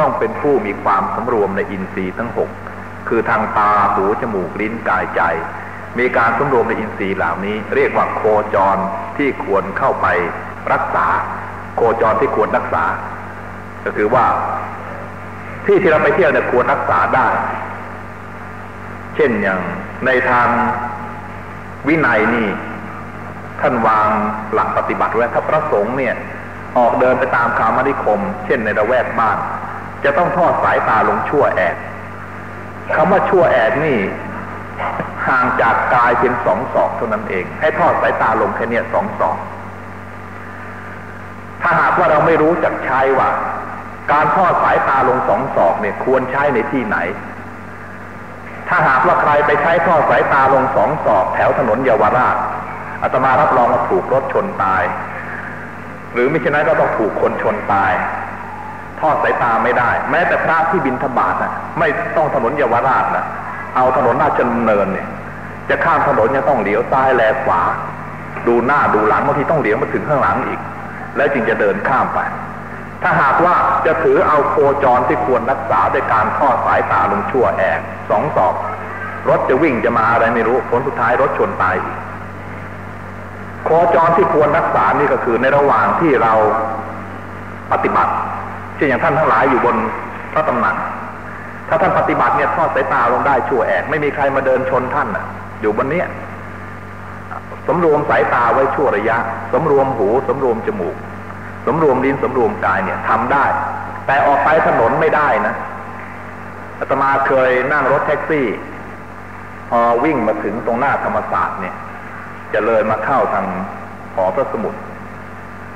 ต้องเป็นผู้มีความสำรวมในอินทรีย์ทั้งหกคือทางตาหูจมูกลิ้นกายใจ มีการสำรวมในอินทรีย์เหล่านี้ เรียกว่าโคจรที่ควรเข้าไปรักษา โคจรที่ควรรักษา ก็คือว่า ที่ที่เราไปเที่ยวเนี่ยควรรักษาได้ เช่นอย่างในทางวินัยนี่ท่านวางหลักปฏิบัติไว้ถ้าพระสงฆ์เนี่ย ออกเดินไปตามคามนิคม เช่นในระแวกบ้าน จะต้องทอดสายตาลงชั่วแอกคำว่าชั่วแอกนี่ห่างจากกายเพียงสองศอกเท่านั้นเอง ให้ทอดสายตาลงแค่นี้สองศอก ถ้าหากว่าเราไม่รู้จักใช้ว่า การทอดสายตาลงสองศอกเนี่ยควรใช้ในที่ไหน ถ้าหากว่าใครไปใช้ทอดสายตาลงสองศอก แถวถนนเยาวราชอาตมารับรองว่าถูกรถชนตาย หรือไม่เช่นนั้นก็ต้องถูกคนชนตาย ทอดสายตาไม่ได้ แม้แต่พระที่บินธบาตนะไม่ต้องถนนเยาวราชนะเอาถนนราชดำเนินเนี่ย จะข้ามถนนยังต้องเหลียวซ้ายแลขวา ดูหน้าดูหลังบางทีต้องเหลียวมาถึงข้างหลังอีก แล้วจึงจะเดินข้ามไป ถ้าหากว่าจะถือเอาโคจรที่ควรรักษาด้วยการทอดสายตาลงชั่วแอกสองศอกรถจะวิ่งจะมาอะไรไม่รู้ผลสุดท้ายรถชนตายอีกโคจรที่ควรรักษานี่ก็คือในระหว่างที่เราปฏิบัติ เช่นอย่างท่านทั้งหลายอยู่บนพระตำหนัก ถ้าท่านปฏิบัติเนี่ยทอดสายตาลงได้ชั่วแอกไม่มีใครมาเดินชนท่านอะ อยู่บนเนี้ยสำรวมสายตาไว้ชั่วระยะสำรวมหูสำรวมจมูกสำรวมลิ้นสำรวมกายเนี่ยทำได้ แต่ออกไปถนนไม่ได้นะอาตมาเคยนั่งรถแท็กซี่ พอวิ่งมาถึงตรงหน้าธรรมศาสตร์เนี่ย จะเลยมาเข้าทางหอพระสมุทร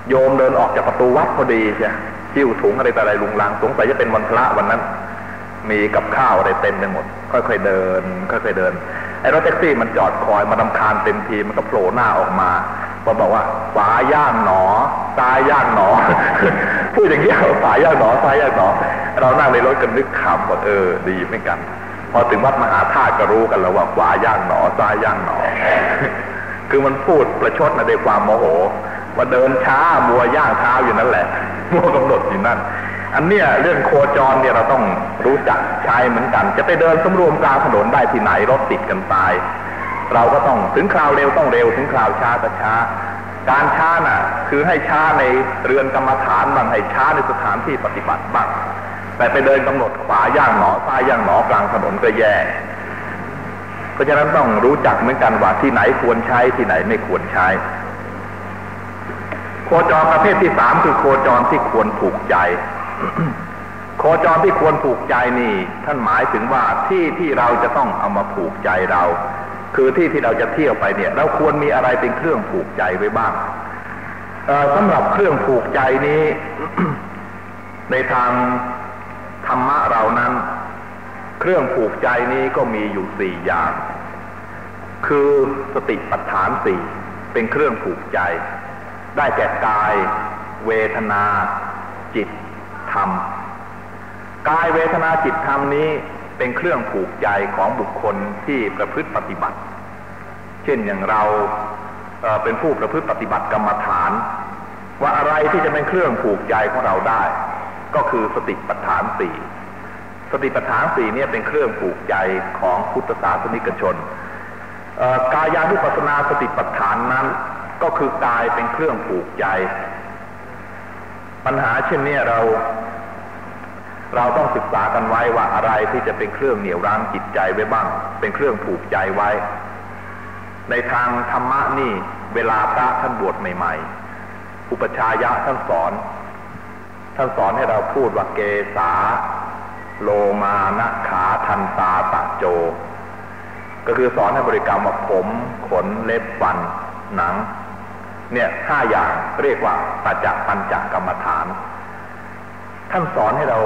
โยมเดินออกจากประตูวัดพอดีใช่ หิ้วถุงอะไรแต่อะไรลุงลังสงสัยจะเป็นวันพระวันนั้น มีกับข้าวอะไรเต็มไปหมด ค่อยๆเดิน ค่อยๆเดินไอ้รถแท็กซี่มันจอดคอยมาดำคาญเต็มทีมันก็โผล่หน้าออกมาพอบอกว่าฝาย่างหนอซ้ายย่างหนอพูดอย่างนี้ยฝาย่างหนอซ้ายย่างหนอ เรานั่งในรถกันนึกขำว่าเออ ดีไม่กัน พอถึงวัดมหาธาตุก็รู้กันแล้วว่าขวาย่างหนอซ้ายย่างหนอ คือมันพูดประชดนะด้วยความโมโหว่าเดินช้ามัวย่างเท้าอยู่นั่นแหละ มัวกำหนดอยู่นั่น อันเนี้ยเรื่องโคจรเนี่ยเราต้องรู้จักใช้เหมือนกัน จะไปเดินสำรวมกลางถนนได้ที่ไหนรถติดกันตาย เราก็ต้องถึงคราวเร็วต้องเร็วถึงคราวช้าก็ช้า การช้าน่ะ คือให้ช้าในเรือนกรรมฐานบางให้ช้าในสถานที่ปฏิบัติบ้างแต่ไปเดินกำหนดขวาย่างหนอซ้ายย่างหนอกลางถนนก็แย่เพราะฉะนั้นต้องรู้จักเหมือนกันว่าที่ไหนควรใช้ที่ไหนไม่ควรใช้ คจรประเภทที่สามคือโคจรที่ควรผูกใจ โคจรที่ควรผูกใจนี่ ท่านหมายถึงว่าที่ที่เราจะต้องเอามาผูกใจเรา คือที่ที่เราจะเที่ยวไปเนี่ย เราควรมีอะไรเป็นเครื่องผูกใจไว้บ้างสำหรับเครื่องผูกใจนี้ ในทางธรรมะเรานั้น เครื่องผูกใจนี้ก็มีอยู่สี่อย่าง คือสติปัฏฐานสี่เป็นเครื่องผูกใจ ได้แก่กาย เวทนา จิตธรรม กายเวทนาจิตธรรมนี้เป็นเครื่องผูกใจของบุคคลที่ประพฤติปฏิบัติ เช่นอย่างเราเเป็นผู้ประพฤติปฏิบัติกรรมฐาน ว่าอะไรที่จะเป็นเครื่องผูกใจของเราได้ ก็คือสติปัฏฐานสี่สติปัฏฐานสี่เนี่ยเป็นเครื่องผูกใจของพุทธศาสนิกชนกายานุปัสนาสติปัฏฐานนั้น ก็คือกายเป็นเครื่องผูกใจ ปัญหาเช่นนี้เรา เราต้องศึกษากันไว้ว่าอะไรที่จะเป็นเครื่องเหนี่ยวรั้งจิตใจไว้บ้าง เป็นเครื่องผูกใจไว้ ในทางธรรมะนี่เวลาพระท่านบวชใหม่ ๆ อุปชายะท่านสอน ท่านสอนให้เราพูดว่าเกษาโลมานะขาทันตาตะโจ ก็คือสอนให้บริกรรมว่าผม ขนเล็บฟัน หนัง เนี่ยห้าอย่างเรียกว่าปัจจปัญจกรรมฐาน ท่านสอนให้เรา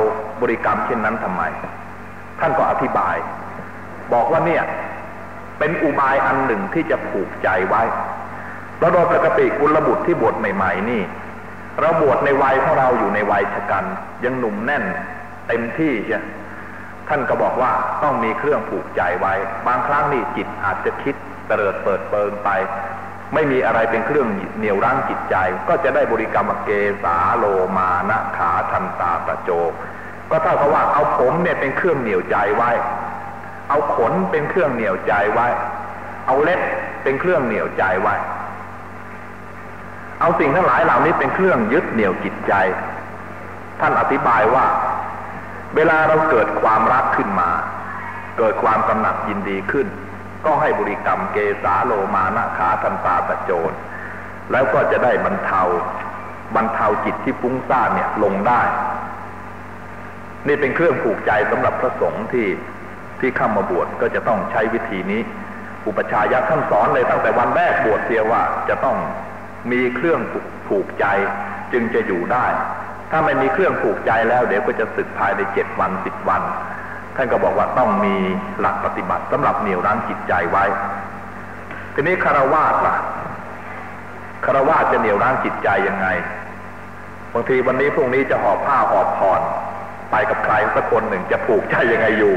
บริกรรมเช่นนั้นทำไม ท่านก็อธิบาย บอกว่าเนี่ย เป็นอุบายอันหนึ่งที่จะผูกใจไว้แล้วโดยปกติกุลบุตรที่บวชใหม่ ๆ นี่ เราบวชในวัยของเราอยู่ในวัยชะกัน ยังหนุ่มแน่น เต็มที่ใช่ท่านก็บอกว่าต้องมีเครื่องผูกใจไว้ บางครั้งนี่จิตอาจจะคิดเตลิดเปิดเปิงไป ไม่มีอะไรเป็นเครื่องเหนี่ยวรั้งจิตใจ ก็จะได้บริกรรมเกสาโลมานะขาทันตาตะโจ ก็เท่ากับว่าเอาผมเนี่ยเป็นเครื่องเหนี่ยวใจไว้ เอาขนเป็นเครื่องเหนี่ยวใจไว้ เอาเล็บเป็นเครื่องเหนี่ยวใจไว้ เอาสิ่งทั้งหลายเหล่านี้เป็นเครื่องยึดเหนี่ยวจิตใจ ท่านอธิบายว่า เวลาเราเกิดความรักขึ้นมา เกิดความกำหนัดยินดีขึ้น ก็ให้บริกรรมเกสาโลมานะขาทันตาตะโจรแล้วก็จะได้บรรเทาบรรเทาจิตที่ฟุ้งซ่านเนี่ยลงได้ นี่เป็นเครื่องผูกใจสำหรับพระสงฆ์ที่ที่เข้ามาบวชก็จะต้องใช้วิธีนี้ อุปชายะท่านสอนเลยตั้งแต่วันแรกบวชเสียว่าจะต้องมีเครื่องผูกใจจึงจะอยู่ได้ ถ้าไม่มีเครื่องผูกใจแล้วเดี๋ยวก็จะสึกภายในเจ็ดวันสิบวัน ท่านก็บอกว่าต้องมีหลักปฏิบัติสำหรับเหนี่ยวรั้งจิตใจไว้ ทีนี้คารวาสล่ะคารวาสจะเหนี่ยวรั้งจิตใจยังไง บางทีวันนี้พรุ่งนี้จะหอบผ้าหอบผ่อน ไปกับใครสักคนหนึ่งจะผูกใจยังไงอยู่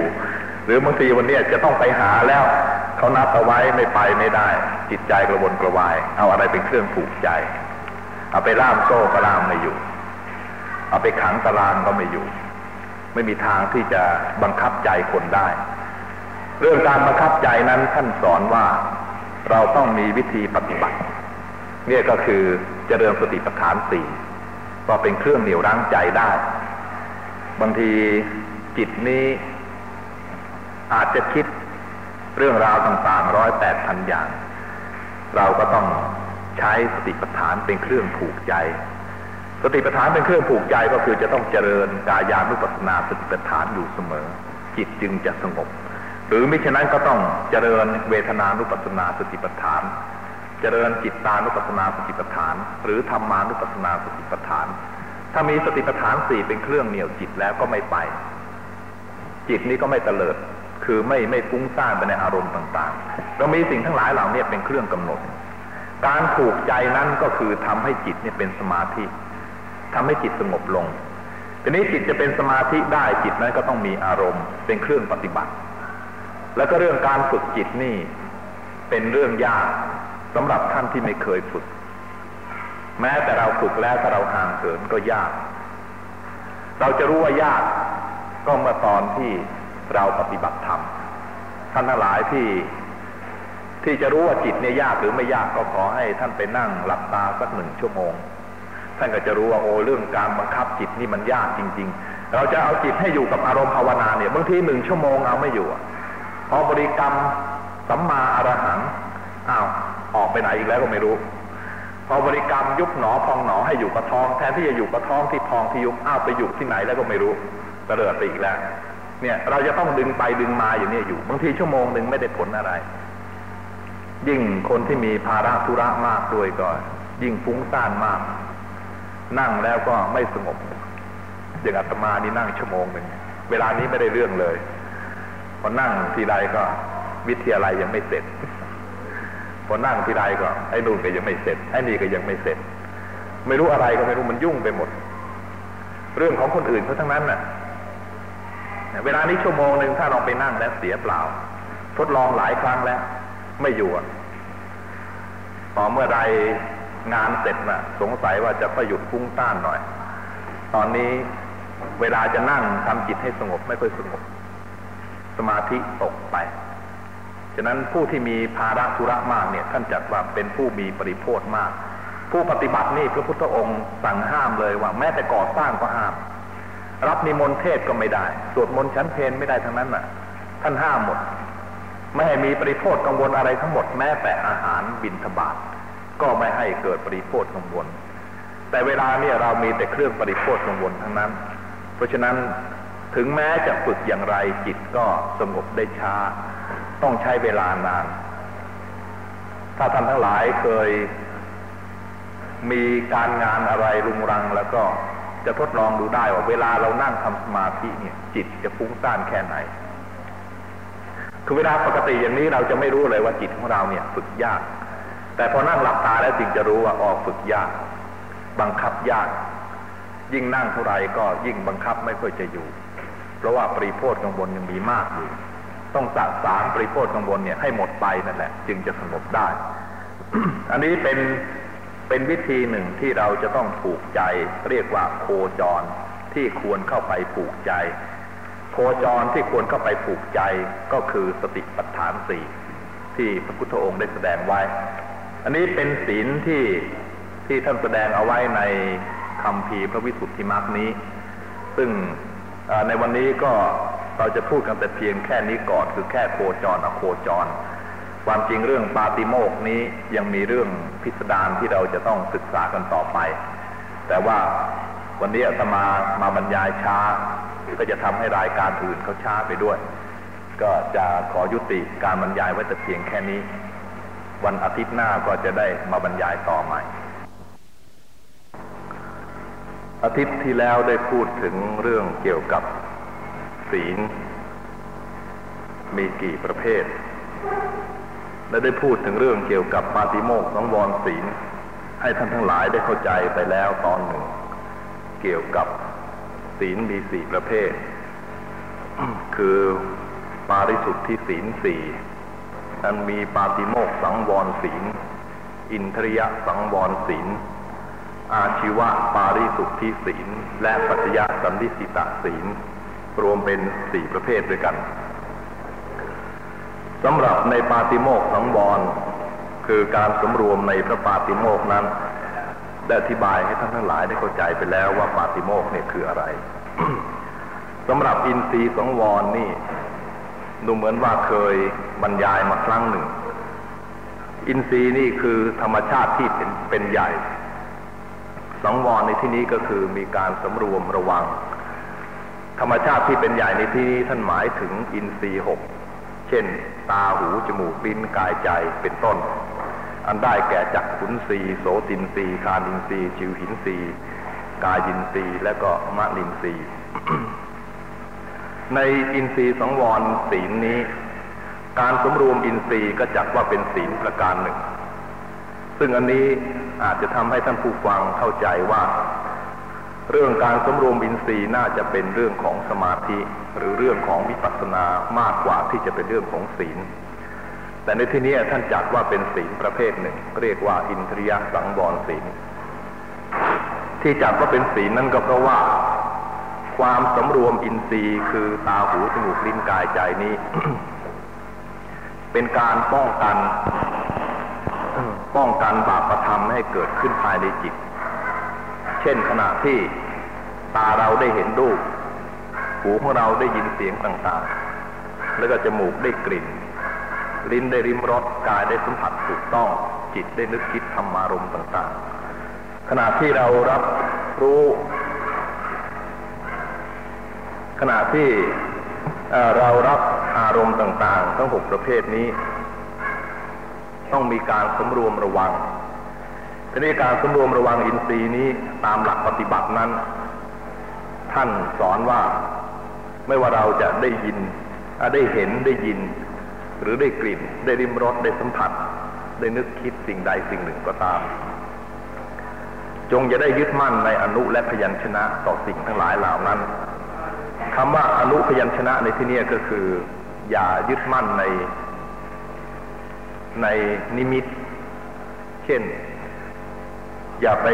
หรือบางทีวันนี้จะต้องไปหาแล้วเขานัดเอาไว้ไม่ไปไม่ได้ จิตใจกระวนกระวาย เอาอะไรเป็นเครื่องผูกใจ เอาไปล่ามโซ่ก็ล่ามไม่อยู่ เอาไปขังตารางก็ไม่อยู่ ไม่มีทางที่จะบังคับใจคนได้ เรื่องการบังคับใจนั้นท่านสอนว่าเราต้องมีวิธีปฏิบัติ เนี่ยก็คือเจริญสติปัฏฐานสี่ก็เป็นเครื่องเหนี่ยวรั้งใจได้ บางทีจิตนี้อาจจะคิดเรื่องราวต่างๆร้อยแปดพันอย่าง เราก็ต้องใช้สติปัฏฐานเป็นเครื่องผูกใจ สติปัฏฐานเป็นเครื่องผูกใจก็คือจะต้องเจริญกายานุปัสสนาสติปัฏฐานอยู่เสมอ จิตจึงจะสงบ หรือมิฉะนั้นก็ต้องเจริญเวทนานุปัสสนาสติปัฏฐาน เจริญจิตตานุปัสสนาสติปัฏฐาน หรือธรรมานุปัสสนาสติปัฏฐาน ถ้ามีสติปัฏฐานสี่เป็นเครื่องเหนี่ยวจิตแล้วก็ไม่ไป จิตนี้ก็ไม่เตลิด คือไม่ไม่ฟุ้งซ่านไปในอารมณ์ต่างๆเรามีสิ่งทั้งหลายเหล่านี้เป็นเครื่องกำหนด การผูกใจนั้นก็คือทำให้จิตเนี่ยเป็นสมาธิ ทำให้จิตสงบลง ทีนี้จิตจะเป็นสมาธิได้จิตนั้นก็ต้องมีอารมณ์ เป็นเครื่องปฏิบัติ แล้วก็เรื่องการฝึกจิตนี่ เป็นเรื่องยากสำหรับท่านที่ไม่เคยฝึก แม้แต่เราฝึกแล้วถ้าเราห่างเหินก็ยาก เราจะรู้ว่ายากก็เมื่อตอนที่เราปฏิบัติธรรมท่านทั้งหลายที่ที่จะรู้ว่าจิตเนี่ยยากหรือไม่ยากก็ขอให้ท่านไปนั่งหลับตาสักหนึ่งชั่วโมง ท่านก็จะรู้ว่าโอ้เรื่องการบังคับจิตนี่มันยากจริง ๆ เราจะเอาจิตให้อยู่กับอารมณ์ภาวนาเนี่ยบางทีหนึ่งชั่วโมงเอาไม่อยู่พอบริกรรมสัมมาอรหังอ้าวออกไปไหนอีกแล้วก็ไม่รู้ พอบริกรรมยุบหนอพองหนอให้อยู่กับท้องแทนที่จะอยู่กับท้องที่พองที่ยุบอ้าวไปอยู่ที่ไหนแล้วก็ไม่รู้กระเริดไปอีกแล้ว เนี่ยเราจะต้องดึงไปดึงมาอยู่เนี่อยู่บางทีชั่วโมงหนึ่งไม่ได้ผลอะไร ยิ่งคนที่มีภาระธุระมากด้วยก็ ยิ่งฟุ้งซ่านมาก นั่งแล้วก็ไม่สงบ อย่างอาตมานี่นั่งชั่วโมงหนึ่งเวลานี้ไม่ได้เรื่องเลยพอนั่งทีไรก็ วิทยาลัยยังไม่เสร็จพอนั่งทีไรก็ไอ้นู่นก็ยังไม่เสร็จไอ้นี่ก็ยังไม่เสร็จ ไม่รู้อะไรก็ไม่รู้มันยุ่งไปหมด เรื่องของคนอื่นเขาทั้งนั้นน่ะ เวลานี้ชั่วโมงหนึ่งถ้าลองไปนั่งแล้วเสียเปล่า ทดลองหลายครั้งแล้ว ไม่อยู่พอเมื่อใด งานเสร็จน่ะ สงสัยว่าจะประหยุดฟุ้งต้านหน่อย ตอนนี้เวลาจะนั่งทำจิตให้สงบไม่ค่อยสงบ สมาธิตกไป ฉะนั้นผู้ที่มีภาระธุระมากเนี่ย ท่านจัดว่าเป็นผู้มีปริโภทมาก ผู้ปฏิบัตินี่พระพุทธองค์สั่งห้ามเลยว่าแม้แต่ก่อสร้างก็ห้าม รับนิมนต์เทศก็ไม่ได้ สวดมนต์ชั้นเพลไม่ได้ทั้งนั้นน่ะ ท่านห้ามหมด ไม่ให้มีปริโภทกังวลอะไรทั้งหมดแม้แต่อาหารบินทบาท ก็ไม่ให้เกิดปริโภทกังวล แต่เวลาเนี่ยเรามีแต่เครื่องปริโภทกังวลทั้งนั้น เพราะฉะนั้นถึงแม้จะฝึกอย่างไรจิตก็สงบได้ช้า ต้องใช้เวลานาน ถ้าท่านทั้งหลายเคยมีการงานอะไรรุงรังแล้วก็จะทดลองดูได้ว่าเวลาเรานั่งทำสมาธิเนี่ย จิตจะฟุ้งซ่านแค่ไหน คือเวลาปกติอย่างนี้เราจะไม่รู้เลยว่าจิตของเราเนี่ย ฝึกยาก แต่พอนั่งหลับตาแล้วจึงจะรู้ว่าออกฝึกยาก บังคับยาก ยิ่งนั่งเท่าไรก็ยิ่งบังคับไม่ค่อยจะอยู่ เพราะว่าปริโพธกังวลยังมีมากอยู่ ต้องสะสารปริโพธกังวลเนี่ยให้หมดไปนั่นแหละ จึงจะสงบได้ อันนี้เป็นเป็นวิธีหนึ่งที่เราจะต้องผูกใจ เรียกว่าโคจรที่ควรเข้าไปผูกใจ โคจรที่ควรเข้าไปผูกใจก็คือสติปัฏฐานสี่ที่พระพุทธองค์ได้แสดงไว้ อันนี้เป็นศีลที่ที่ท่านแสดงเอาไว้ในคำพีพระวิสุทธิมรรคนี้ ซึ่งในวันนี้ก็เราจะพูดกันแต่เพียงแค่นี้ก่อนคือแค่โคจรอโคจร ความจริงเรื่องปาติโมกนี้ยังมีเรื่องพิสดารที่เราจะต้องศึกษากันต่อไป แต่ว่าวันนี้จะมามาบรรยายช้าก็จะทำให้รายการอื่นเขาช้าไปด้วย ก็จะขอยุติการบรรยายไว้แต่เพียงแค่นี้ วันอาทิตย์หน้าก็จะได้มาบรรยายต่อใหม่ อาทิตย์ที่แล้วได้พูดถึงเรื่องเกี่ยวกับศีล มีกี่ประเภท และได้พูดถึงเรื่องเกี่ยวกับปาติโมกสังวรศีล ให้ท่านทั้งหลายได้เข้าใจไปแล้วตอนหนึ่ง เกี่ยวกับศีลมีสี่ประเภท คือปาริสุทธิศีลสี่ อันมีปาติโมกสังวรศีล อินทริยสังวรศีล อาชีวะปาริสุทธิศีล และปัจจยสันติสิตาศีล รวมเป็นสี่ประเภทด้วยกันสำหรับในปาติโมกสังวรคือการสำรวมในพระปาติโมกนั้น ได้อธิบายให้ท่านทั้งหลายได้เข้าใจไปแล้วว่าปาติโมกเนี่ยคืออะไรสำหรับอินทรีย์สังวรนี่ ดูเหมือนว่าเคยบรรยายมาครั้งหนึ่ง อินทรีย์นี่คือธรรมชาติที่เป็นเป็นใหญ่ สังวรในที่นี้ก็คือมีการสำรวมระวัง ธรรมชาติที่เป็นใหญ่ในที่นี้ท่านหมายถึงอินทรีย์หกเช่น ตาหูจมูกลิ้นกายใจเป็นต้น อันได้แก่จักขุนทรีย์โสตินทรีย์ฆานินทรีย์ชิวหินทรีย์กายินทรีย์และก็มนินทรีย์ ในอินทรีย์สังวรศีลนี้ การสำรวมอินทรีย์ก็จัดว่าเป็นศีลประการหนึ่ง ซึ่งอันนี้อาจจะทำให้ท่านผู้ฟังเข้าใจว่า เรื่องการสมรวมอินทรีย์น่าจะเป็นเรื่องของสมาธิหรือเรื่องของวิปัสสนามากกว่าที่จะเป็นเรื่องของศีล แต่ในที่นี้ท่านจัดว่าเป็นศีลประเภทหนึ่ง เรียกว่าอินทรียสังวรศีล ที่จัดว่าเป็นศีลนั่นก็เพราะว่า ความสำรวมอินทรีย์คือตาหูจมูกลิ้นกายใจนี้ เป็นการป้องกัน ป้องกันบาปประทำให้เกิดขึ้นภายในจิต เช่นขณะที่ตาเราได้เห็นรูป หูของเราได้ยินเสียงต่างๆ แล้วก็จมูกได้กลิ่น ลิ้นได้ริมรส กายได้สัมผัสถูกต้อง จิตได้นึกคิดธรรมารมณ์ต่าง ๆ ขณะที่เรารับรู้ ขณะที่เรารับอารมณ์ต่างๆ ทั้งหกประเภทนี้ ต้องมีการสำรวมระวังทีนี้การสำรวมระวังอินทรีย์นี้ตามหลักปฏิบัตินั้น ท่านสอนว่าไม่ว่าเราจะได้ยินได้เห็นได้ยิน หรือได้กลิ่น ได้ริมรสได้สัมผัส ได้นึกคิดสิ่งใดสิ่งหนึ่งก็ตาม จงจะได้ยึดมั่นในอนุและพยัญชนะต่อสิ่งทั้งหลายเหล่านั้น คำว่าอนุพยัญชนะในที่นี้ก็คือ อย่ายึดมั่นในในนิมิต เช่น อย่าไป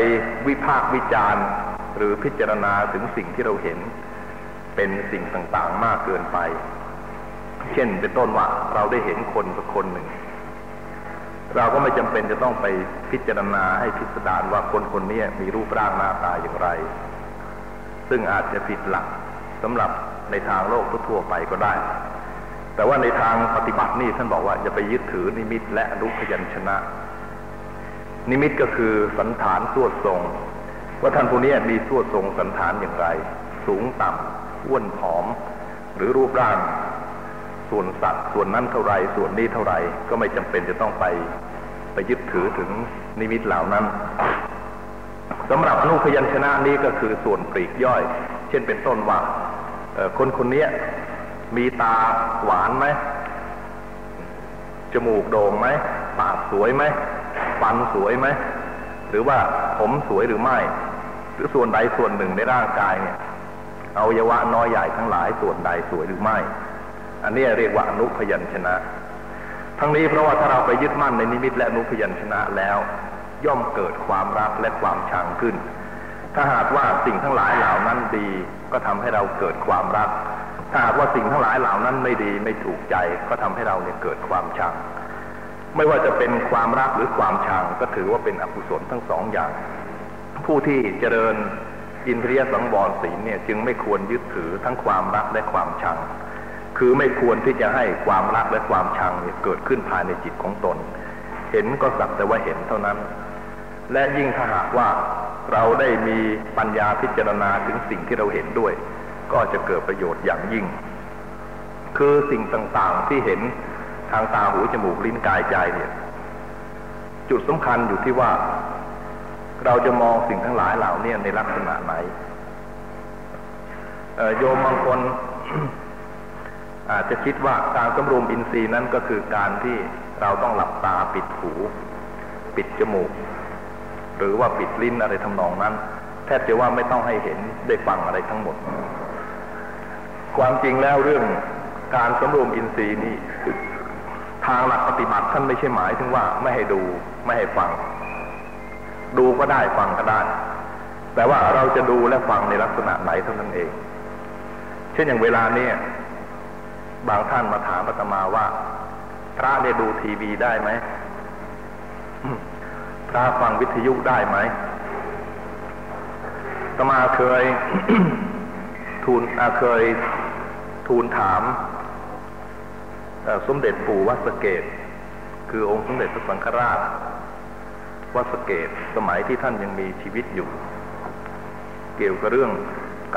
วิพากษ์วิจารณ์ หรือพิจารณาถึงสิ่งที่เราเห็น เป็นสิ่งต่างๆมากเกินไป เช่นเป็นต้นว่าเราได้เห็นคนสักคนหนึ่ง เราก็ไม่จำเป็นจะต้องไปพิจารณาให้พิสดารว่าคนคนนี้มีรูปร่างหน้าตาอย่างไร ซึ่งอาจจะผิดหลัก สำหรับในทางโลกทั่วไปก็ได้ แต่ว่าในทางปฏิบัตินี่ท่านบอกว่าอย่าไปยึดถือนิมิตและอนุพยัญชนะ นิมิตก็คือสันฐานสวดทรง ว่าท่านผู้นี้มีสวดทรงสันฐานอย่างไร สูงต่ำอ้วนผอม หรือรูปร่าง ส่วนสัตว์ส่วนนั้นเท่าไรส่วนนี้เท่าไรก็ไม่จำเป็นจะต้องไปไปยึดถือถึงนิมิตเหล่านั้นสำหรับอนุพยัญชนะนี้ก็คือส่วนปลีกย่อย เช่นเป็นต้นว่า คนคนนี้มีตาหวานไหม จมูกโด่งไหม ปากสวยไหม ฟันสวยไหม หรือว่าผมสวยหรือไม่ หรือส่วนใดส่วนหนึ่งในร่างกายเนี่ยเอายวะน้อยใหญ่ทั้งหลายส่วนใดสวยหรือไม่ อันนี้เรียกว่าอนุพยัญชนะ ทั้งนี้เพราะว่าถ้าเราไปยึดมั่นในนิมิตและอนุพยัญชนะแล้ว ย่อมเกิดความรักและความชังขึ้น ถ้าหากว่าสิ่งทั้งหลายเหล่านั้นดี ก็ทำให้เราเกิดความรัก ถ้าหากว่าสิ่งทั้งหลายเหล่านั้นไม่ดีไม่ถูกใจ ก็ทำให้เราเนี่ยเกิดความชัง ไม่ว่าจะเป็นความรักหรือความชังก็ถือว่าเป็นอกุศลทั้งสองอย่าง ผู้ที่เจริญอินทรียสังวรศีลเนี่ยจึงไม่ควรยึดถือทั้งความรักและความชัง คือไม่ควรที่จะให้ความรักและความชังเนี่ยเกิดขึ้นภายในจิตของตน เห็นก็สักแต่ว่าเห็นเท่านั้น และยิ่งถ้าหากว่า เราได้มีปัญญาพิจารณาถึงสิ่งที่เราเห็นด้วย ก็จะเกิดประโยชน์อย่างยิ่ง คือสิ่งต่างๆที่เห็นทางตาหูจมูกลิ้นกายใจเนี่ย จุดสำคัญอยู่ที่ว่า เราจะมองสิ่งทั้งหลายเหล่านี้ในลักษณะไหนโยมบางคนอาจจะคิดว่าการสำรวมอินทรีย์นั้นก็คือการที่เราต้องหลับตาปิดหู ปิดจมูก หรือว่าปิดลิ้นอะไรทำนองนั้น แทบจะว่าไม่ต้องให้เห็นได้ฟังอะไรทั้งหมด ความจริงแล้วเรื่องการสำรวมอินทรีย์นี่ทางหลักปฏิบัติท่านไม่ใช่หมายถึงว่าไม่ให้ดูไม่ให้ฟัง ดูก็ได้ฟังก็ได้ แต่ว่าเราจะดูและฟังในลักษณะไหนเท่านั้นเอง เช่นอย่างเวลาเนี่ยบางท่านมาถามอาตมาว่า พระเนี่ยดูทีวีได้ไหม พระฟังวิทยุได้ไหมตมาเคยทูลเคยทูลถามสมเด็จปู่วัดสเกต คือองค์สมเด็จพระสังฆราช วัดสเกตสมัยที่ท่านยังมีชีวิตอยู่ เกี่ยวกับเรื่อง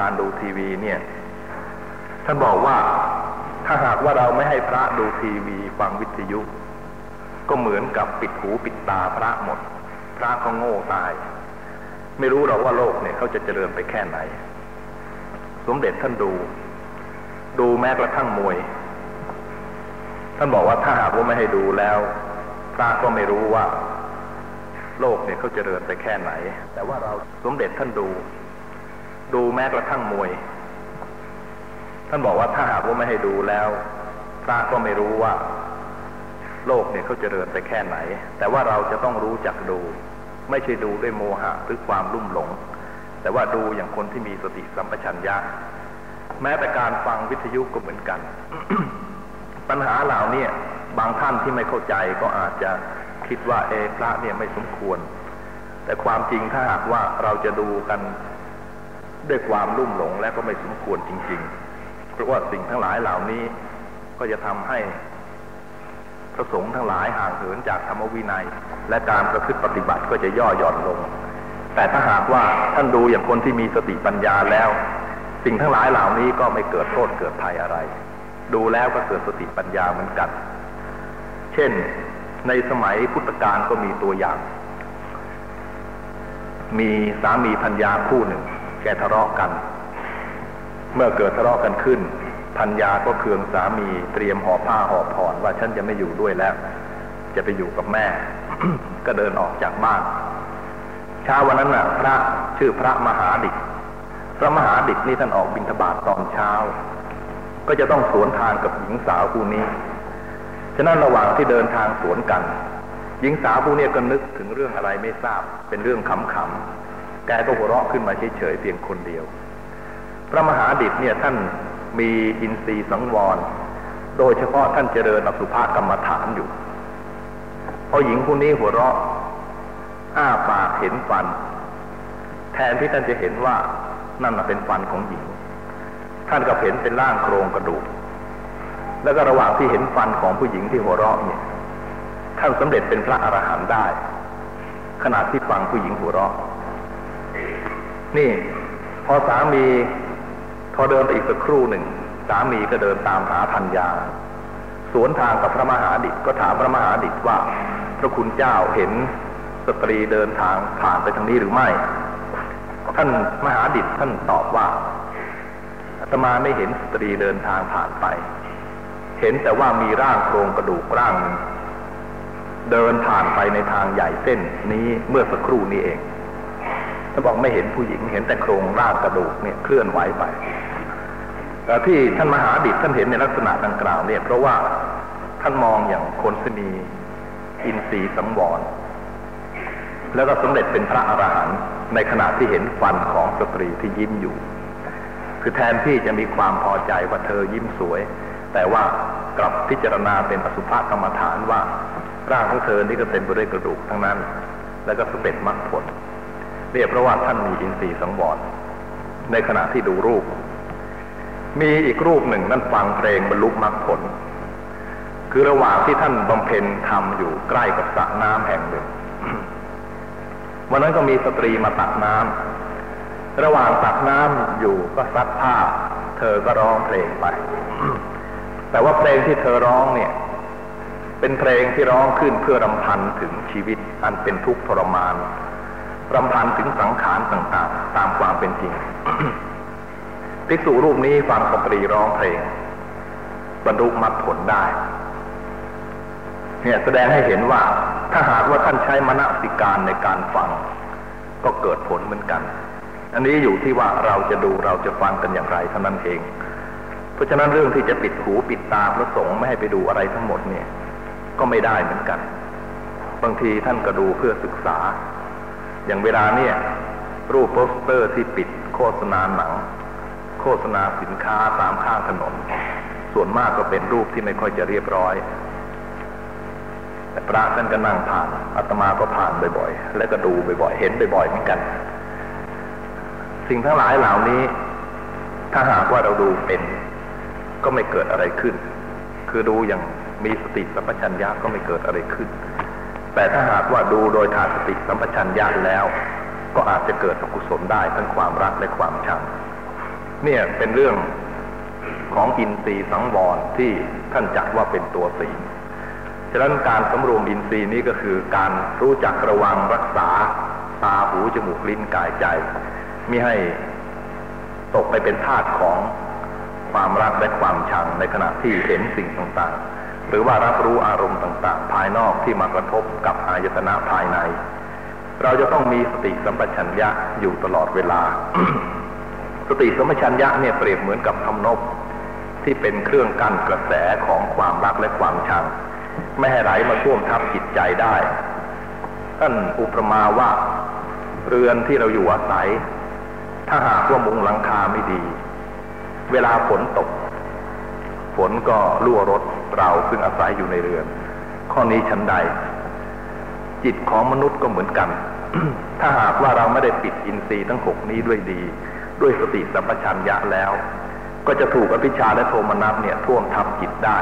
การดูทีวีเนี่ย ท่านบอกว่าถ้าหากว่าเราไม่ให้พระดูทีวีฟังวิทยุ ก็เหมือนกับปิดหูปิดตาพระหมด พระเขาโง่ตาย ไม่รู้หรอกว่าโลกเนี่ยเขาจะเจริญไปแค่ไหน สมเด็จท่านดู ดูแม้กระทั่งมวย ท่านบอกว่าถ้าหากว่าไม่ให้ดูแล้ว พระก็ไม่รู้ว่า โลกเนี่ยเขาเจริญไปแค่ไหน แต่ว่าเราสมเด็จท่านดู ดูแม้กระทั่งมวย ท่านบอกว่าถ้าหากว่าไม่ให้ดูแล้ว พระก็ไม่รู้ว่า โลกเนี่ยเขาเจริญไปแค่ไหน แต่ว่าเราจะต้องรู้จักดู ไม่ใช่ดูด้วยโมหะหรือความลุ่มหลง แต่ว่าดูอย่างคนที่มีสติสัมปชัญญะ แม้แต่การฟังวิทยุก็เหมือนกัน ปัญหาเหล่านี้บางท่านที่ไม่เข้าใจก็อาจจะคิดว่าเอพระเนี่ยไม่สมควร แต่ความจริงถ้าหากว่าเราจะดูกันด้วยความลุ่มหลงและก็ไม่สมควรจริง ๆ เพราะว่าสิ่งทั้งหลายเหล่านี้ก็จะทำให้ ระสงฆ์ทั้งหลายห่างเหินจากธรรมวินัย และการประพฤติปฏิบัติก็จะย่อหย่อนลง แต่ถ้าหากว่าท่านดูอย่างคนที่มีสติปัญญาแล้ว สิ่งทั้งหลายเหล่านี้ก็ไม่เกิดโทษเกิดภัยอะไร ดูแล้วก็เกิดสติปัญญาเหมือนกัน เช่น ในสมัยพุทธกาลก็มีตัวอย่าง มีสามีพัญญาคู่หนึ่ง แกทะเลาะกัน เมื่อเกิดทะเลาะกันขึ้น พัญญาก็เคืองสามีเตรียมห่อผ้าห่อผ่อนว่าฉันจะไม่อยู่ด้วยแล้ว จะไปอยู่กับแม่ ก็เดินออกจากบ้านเช้าวันนั้นน่ะ พระชื่อพระมหาดิกพระมหาดิกนี่ท่านออกบิณฑบาตตอนเช้า ก็จะต้องสวนทางกับหญิงสาวผู้นี้ฉะนั้นระหว่างที่เดินทางสวนกัน หญิงสาวผู้นี้ก็นึกถึงเรื่องอะไรไม่ทราบ เป็นเรื่องขำๆแกก็หัวเราะขึ้นมาเฉยๆเพียงคนเดียว พระมหาดิกเนี่ยท่าน มีอินทรีย์สังวร โดยเฉพาะท่านเจริญอสุภกรรมฐานอยู่พอหญิงคนนี้หัวเราะ อ้าปากเห็นฟัน แทนที่ท่านจะเห็นว่านั่นเป็นฟันของหญิง ท่านก็เห็นเป็นร่างโครงกระดูก แล้วก็ระหว่างที่เห็นฟันของผู้หญิงที่หัวเราะเนี่ยท่านสำเร็จเป็นพระอรหันต์ได้ ขณะที่ฟังผู้หญิงหัวเราะ นี่ พอสามี พอเดินไปอีกสักครู่หนึ่ง สามีก็เดินตามหาพัญญา สวนทางกับพระมหาดิตก็ถามพระมหาดิตว่า พระคุณเจ้าเห็นสตรีเดินทางผ่านไปทางนี้หรือไม่ ท่านมหาดิตท่านตอบว่าอาตมาไม่เห็นสตรีเดินทางผ่านไป เห็นแต่ว่ามีร่างโครงกระดูกร่าง เดินผ่านไปในทางใหญ่เส้นนี้เมื่อสักครู่นี้เองท่านบอกไม่เห็นผู้หญิงเห็นแต่โครงร่างกระดูกเนี่ยเคลื่อนไหวไป ที่ท่านมหาดิษท่านเห็นในลักษณะดังกล่าวเนี่ยเพราะว่าท่านมองอย่างคนสนีอินทรีย์สังวรแล้วก็สำเร็จเป็นพระอรหันต์ในขณะที่เห็นฟันของสตรีที่ยิ้มอยู่ คือแทนที่จะมีความพอใจว่าเธอยิ้มสวย แต่ว่ากลับพิจารณาเป็นอสุภกรรมฐานว่าร่างของเธอนี่ก็เต็มไปด้วยกระดูกทั้งนั้น แล้วก็สำเร็จมรรคผลเรียกเพราะว่าท่านมีอินทรีย์สังวรในขณะที่ดูรูป มีอีกรูปหนึ่งนั่นฟังเพลงบรรลุมรรคผล คือระหว่างที่ท่านบำเพ็ญธรรมอยู่ใกล้กับสระน้ำแห่งหนึ่งวันนั้นก็มีสตรีมาตักน้ำระหว่างตักน้ำอยู่ก็ซักผ้า เธอก็ร้องเพลงไป แต่ว่าเพลงที่เธอร้องเนี่ย เป็นเพลงที่ร้องขึ้นเพื่อรำพันถึงชีวิตอันเป็นทุกข์ทรมานรำพันถึงสังขารต่างๆ ตามความเป็นจริง ภิกษุรูปนี้ฟังสตรีร้องเพลง บรรลุมรรคผลได้ เนี่ยแสดงให้เห็นว่าถ้าหากว่าท่านใช้มณสิการในการฟัง ก็เกิดผลเหมือนกัน อันนี้อยู่ที่ว่าเราจะดูเราจะฟังกันอย่างไรเท่านั้นเอง เพราะฉะนั้นเรื่องที่จะปิดหูปิดตาพระสงฆ์ไม่ให้ไปดูอะไรทั้งหมดเนี่ย ก็ไม่ได้เหมือนกัน บางทีท่านก็ดูเพื่อศึกษา อย่างเวลาเนี่ยรูปโปสเตอร์ที่ปิดโฆษณาหนัง โฆษณาสินค้าตามข้างถนน ส่วนมากก็เป็นรูปที่ไม่ค่อยจะเรียบร้อย แต่พระท่านก็นั่งผ่านอาตมาก็ผ่านบ่อยๆ และก็ดูบ่อยๆ เห็นบ่อยๆเหมือนกัน สิ่งทั้งหลายเหล่านี้ ถ้าหากว่าเราดูเป็น ก็ไม่เกิดอะไรขึ้น คือดูอย่างมีสติสัมปชัญญะก็ไม่เกิดอะไรขึ้น แต่ถ้าหากว่าดูโดยขาดสติสัมปชัญญะแล้ว ก็อาจจะเกิดอกุศลได้ทั้งความรักและความชัง เนี่ยเป็นเรื่องของอินทรีย์สังวรที่ท่านจัดว่าเป็นตัวศีลฉะนั้นการสำรวมอินทรีย์นี้ก็คือการรู้จักระวังรักษาตาหูจมูกลิ้นกายใจมิให้ตกไปเป็นทาสของความรักและความชังในขณะที่เห็นสิ่งต่างๆ หรือว่ารับรู้อารมณ์ต่างๆ ภายนอกที่มากระทบกับอายตนะภายใน เราจะต้องมีสติสัมปชัญญะอยู่ตลอดเวลา สติสมชัญญะเนี่ยเปรียบเหมือนกับทำนบที่เป็นเครื่องกั้นกระแสของความรักและความชัง ไม่ให้ไหลมาท่วมทับจิตใจได้ท่านอุปมาว่าเรือนที่เราอยู่อาศัย ถ้าหากว่ามุงหลังคาไม่ดี เวลาฝนตก ฝนก็รั่วรถเราซึ่งอาศัยอยู่ในเรือน ข้อนี้ชั้นใด จิตของมนุษย์ก็เหมือนกัน ถ้าหากว่าเราไม่ได้ปิดอินทรีย์ทั้งหกนี้ด้วยดี ด้วยสติสัมปชัญญะแล้ว ก็จะถูกอภิชาและโทมนัสเนี่ยท่วมทับจิตได้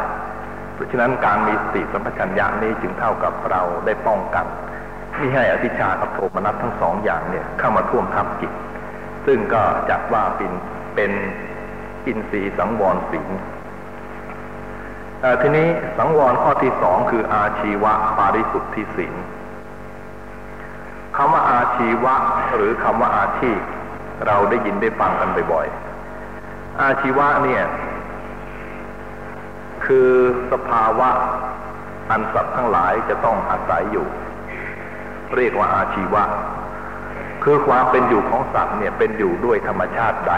เพราะฉะนั้นการมีสติสัมปชัญญะนี้จึงเท่ากับเราได้ป้องกันไม่ให้อภิชากับโทมนัสทั้งสองอย่างเนี่ยเข้ามาท่วมทับจิต ซึ่งก็จัดว่าเป็นเป็นอินทรีย์สังวรศีลทีนี้สังวรข้อที่สองคืออาชีวะปาริสุทธิศีลคำว่าอาชีวะ หรือคำว่าอาชีพ เราได้ยินได้ฟังกันบ่อยๆ อาชีวะเนี่ย คือสภาวะอันสัตว์ทั้งหลายจะต้องอาศัยอยู่ เรียกว่าอาชีวะ คือความเป็นอยู่ของสัตว์เนี่ยเป็นอยู่ด้วยธรรมชาติใด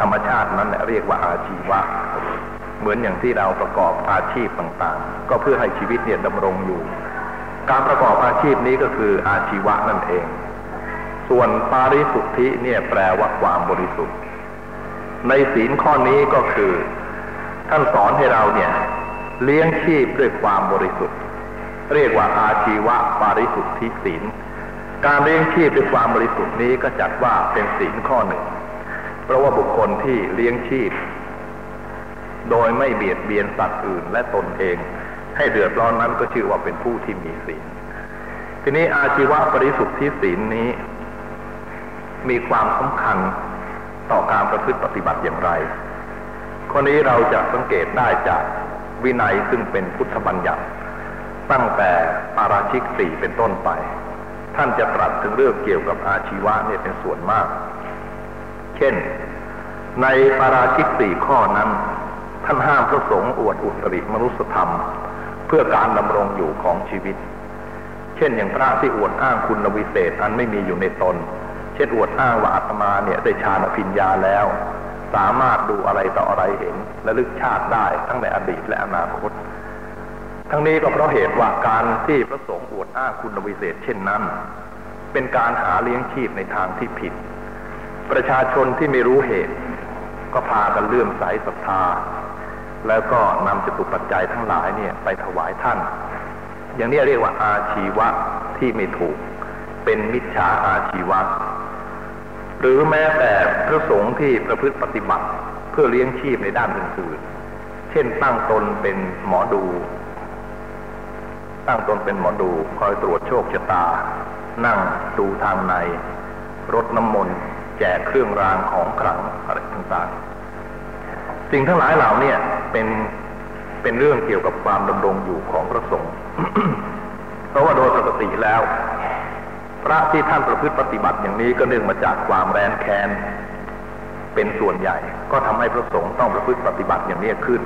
ธรรมชาตินั้นเรียกว่าอาชีวะ เหมือนอย่างที่เราประกอบอาชีพต่างๆ ก็เพื่อให้ชีวิตเนี่ยดำรงอยู่ การประกอบอาชีพนี้ก็คืออาชีวะนั่นเอง ส่วนปาริสุทธิเนี่ยแปลว่าความบริสุทธิ์ ในศีลข้อนี้ก็คือ ท่านสอนให้เราเนี่ย เลี้ยงชีพด้วยความบริสุทธิ์ เรียกว่าอาชีวะปาริสุทธิศีล การเลี้ยงชีพด้วยความบริสุทธิ์นี้ก็จัดว่าเป็นศีลข้อหนึ่ง เพราะว่าบุคคลที่เลี้ยงชีพ โดยไม่เบียดเบียนสัตว์อื่นและตนเอง ให้เดือดร้อนนั้นก็ชื่อว่าเป็นผู้ที่มีศีลทีนี้อาชีวะบริสุทธิศีลนี้ มีความสำคัญต่อการประพฤติปฏิบัติอย่างไรข้อนี้เราจะสังเกตได้จากวินัยซึ่งเป็นพุทธบัญญัติ ตั้งแต่ปาราชิกสี่เป็นต้นไป ท่านจะตรัสถึงเรื่องเกี่ยวกับอาชีวะเนี่ยเป็นส่วนมาก เช่น ในปาราชิกสี่ข้อนั้น ท่านห้ามพระสงฆ์อวดอุตริมนุสธรรม เพื่อการดำรงอยู่ของชีวิต เช่นอย่างพระที่อวดอ้างคุณวิเศษอันไม่มีอยู่ในตน ช่นอวดอ้างว่าอาตมาเนี่ยได้ฌานพิญญาแล้ว สามารถดูอะไรต่ออะไรเห็นและลึกชาติได้ทั้งในอดีตและอนาคต ทั้งนี้ก็เพราะเหตุว่าการที่พระสงฆ์อวดอ้างคุณวิเศษ เช่นนั้น เป็นการหาเลี้ยงชีพในทางที่ผิด ประชาชนที่ไม่รู้เหตุ ก็พากันเลื่อมใสศรัทธา แล้วก็นำจตุปัจจัยทั้งหลายเนี่ยไปถวายท่าน อย่างนี้เรียกว่าอาชีวะที่ไม่ถูกเป็นมิจฉาอาชีวะ หรือแม้แต่พระสงฆ์ที่ประพฤติปฏิบัติ เพื่อเลี้ยงชีพในด้านอื่นๆเช่นตั้งตนเป็นหมอดู ตั้งตนเป็นหมอดูคอยตรวจโชคชะตา นั่งดูทางในรดน้ำมนต์แจกเครื่องรางของขลังอะไรต่างๆ สิ่งทั้งหลายเหล่านี้เป็นเป็นเรื่องเกี่ยวกับความดำรงอยู่ของพระสงฆ์เพราะว่าโดยปกติแล้ว พระที่ท่านประพฤติปฏิบัติอย่างนี้ก็เนื่องมาจากความแร้นแค้นเป็นส่วนใหญ่ ก็ทำให้พระสงฆ์ต้องประพฤติปฏิบัติอย่างนี้ขึ้น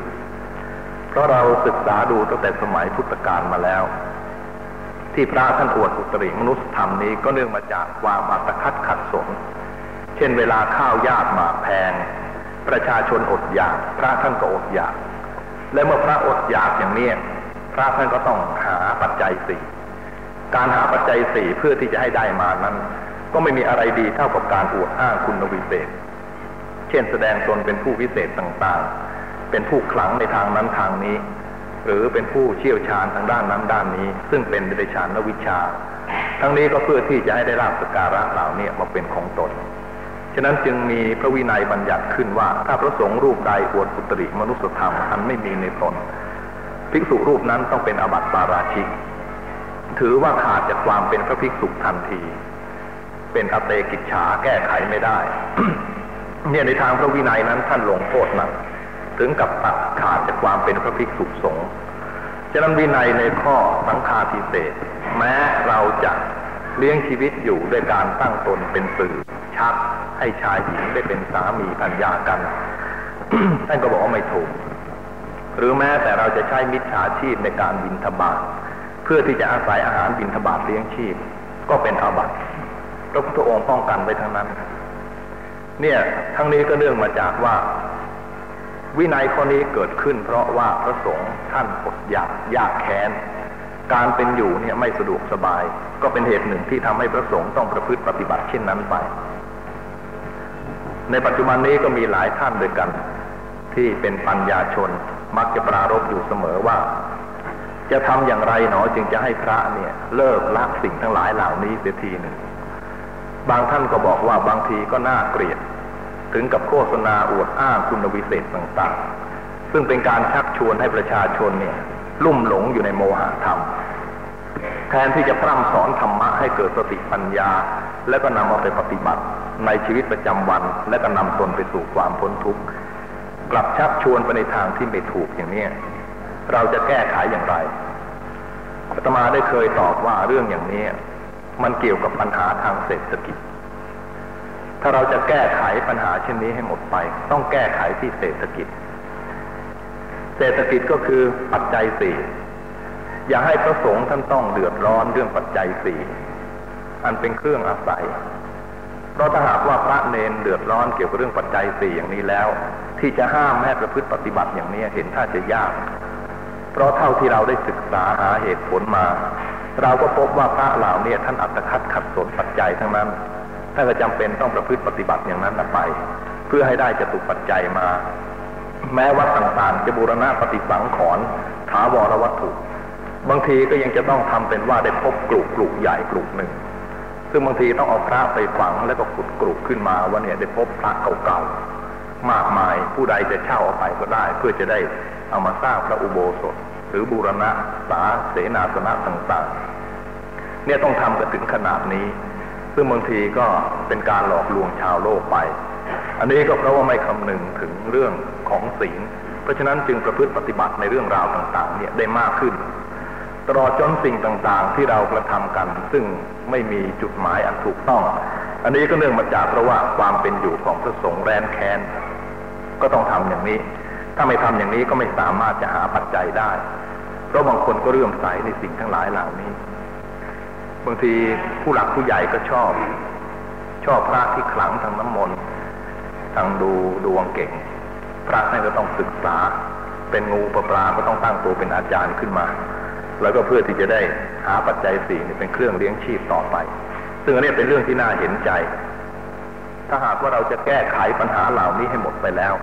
เพราะเราศึกษาดูตั้งแต่สมัยพุทธกาลมาแล้ว ที่พระท่านอวดอุตริมนุษยธรรมนี้ก็เนื่องมาจากความอัตคัดขัดสนเช่นเวลาข้าวยากหมากแพง ประชาชนอดอยาก พระท่านก็อดอยาก และเมื่อพระอดอยากอย่างนี้พระท่านก็ต้องหาปัจจัยสี่ การหาปัจจัยสี่เพื่อที่จะให้ได้มานั้น ก็ไม่มีอะไรดีเท่ากับการอวดอ้างคุณวิเศษ เช่นแสดงตนเป็นผู้วิเศษต่างๆ เป็นผู้ขลังในทางนั้นทางนี้ หรือเป็นผู้เชี่ยวชาญทางด้านนั้นด้านนี้ ซึ่งเป็นเดชานวิชา ทั้งนี้ก็เพื่อที่จะให้ได้รับสการะเหล่านี้มาเป็นของตนฉะนั้นจึงมีพระวินัยบัญญัติขึ้นว่า ถ้าพระสงฆ์รูปใดอวดอุตริมนุสธรรมอันไม่มีในตนภิกษุรูปนั้นต้องเป็นอบัติปาราชิก ถือว่าขาดจากความเป็นพระภิกษุทันที เป็นอเตกิจฉาแก้ไขไม่ได้ เนี่ยในทางพระวินัยนั้นท่านลงโทษหนักถึงกับตัดขาดจากความเป็นพระภิกษุสงฆ์ฉะนั้นวินัยในข้อสังฆาทิเศษแม้เราจะเลี้ยงชีวิตอยู่ด้วยการตั้งตนเป็นสื่อชัก ให้ชายหญิงได้เป็นสามีพันยากัน ท่านก็บอกว่าไม่ถูก หรือแม้แต่เราจะใช้มิจฉาชีพในการบินทบาท เพื่อที่จะอาศัยอาหารบินทบาทเลี้ยงชีพ ก็เป็นอาบัติพระพุทธองค์ป้องกันไว้ทั้งนั้น เนี่ยทั้งนี้ก็เนื่องมาจากว่า วินัยข้อนี้เกิดขึ้น เพราะว่าพระสงฆ์ท่านอดอยากยากแค้น การเป็นอยู่เนี่ยไม่สะดวกสบาย ก็เป็นเหตุหนึ่งที่ทำให้พระสงฆ์ต้องประพฤติปฏิบัติเช่นนั้นไปในปัจจุบันนี้ก็มีหลายท่านด้วยกัน ที่เป็นปัญญาชนมักจะปรารบอยู่เสมอว่า จะทำอย่างไรหนอจึงจะให้พระเนี่ย เลิกละสิ่งทั้งหลายเหล่านี้เสียทีหนึ่ง บางท่านก็บอกว่าบางทีก็น่าเกลียด ถึงกับโฆษณาอวดอ้างคุณวิเศษต่างๆ ซึ่งเป็นการชักชวนให้ประชาชนเนี่ย ลุ่มหลงอยู่ในโมหะธรรม แทนที่จะพร่ำสอนธรรมะให้เกิดสติปัญญา แล้วก็นำเอาไปปฏิบัติในชีวิตประจำวัน และก็นำตนไปสู่ความพ้นทุกข์กลับชักชวนไปในทางที่ไม่ถูกอย่างนี้ เราจะแก้ไขอย่างไรอาตมาได้เคยตอบว่าเรื่องอย่างนี้ มันเกี่ยวกับปัญหาทางเศรษฐกิจ ถ้าเราจะแก้ไขปัญหาเช่นนี้ให้หมดไป ต้องแก้ไขที่เศรษฐกิจ เศรษฐกิจก็คือปัจจัยสี่อย่าให้พระสงฆ์ท่านต้องเดือดร้อนเรื่องปัจจัยสี่อันเป็นเครื่องอาศัย เพราะถ้าหากว่าพระเนนเดือดร้อนเกี่ยวกับเรื่องปัจจัยสี่อย่างนี้แล้ว ที่จะห้ามแม่ประพฤติปฏิบัติอย่างนี้เห็นท่าจะยาก เพราะเท่าที่เราได้ศึกษาหาเหตุผลมา เราก็พบว่าพระเหล่านี้ท่านอัตคัดขัดสนปัจจัยทั้งนั้นท่านก็จำเป็นต้องประพฤติปฏิบัติอย่างนั้นไป เพื่อให้ได้จตุปัจจัยมา แม้วัดต่างๆ จะบูรณะปฏิสังขรณ์ถาวรวัตถุ บางทีก็ยังจะต้องทำเป็นว่าได้พบกลุ่มกลุ่ใหญ่กลุ่มหนึ่ง ซึ่งบางทีต้องเอาพระไปฝังแล้วก็ขุดกลุ่ขึ้นมาว่าเนี่ยได้พบพระเก่าๆมากมายผู้ใดจะเช่าเอาไปก็ได้ เพื่อจะได้ เอามาสร้างพระอุโบสถ หรือบูรณะสาเสนาสนะต่างๆ เนี่ยต้องทำกันถึงขนาดนี้ ซึ่งบางทีก็เป็นการหลอกลวงชาวโลกไป อันนี้ก็เพราะว่าไม่คำนึงถึงเรื่องของศีลเพราะฉะนั้นจึงประพฤติปฏิบัติในเรื่องราวต่างๆ เนี่ยได้มากขึ้น ตลอดจนสิ่งต่างๆ ที่เรากระทำกัน ซึ่งไม่มีจุดหมายอันถูกต้อง อันนี้ก็เนื่องมาจากเพราะว่าความเป็นอยู่ของพระสงฆ์แรนแค้นก็ต้องทำอย่างนี้ ถ้าไม่ทำอย่างนี้ก็ไม่สามารถจะหาปัจจัยได้ เพราะบางคนก็เรื่อมใสในสิ่งทั้งหลายเหล่านี้ บางทีผู้หลักผู้ใหญ่ก็ชอบ ชอบพระที่ขลังทางน้ำมนต์ทางดูดวงเก่ง พระท่นก็ต้องศึกษา เป็นงูปลาปลาก็ต้องตั้งตัวเป็นอาจารย์ขึ้นมา แล้วก็เพื่อที่จะได้หาปัจจัยสี่เป็นเครื่องเลี้ยงชีพต่อไป ซึ่งอันนี้เป็นเรื่องที่น่าเห็นใจ ถ้าหากว่าเราจะแก้ไขปัญหาเหล่านี้ให้หมดไปแล้ว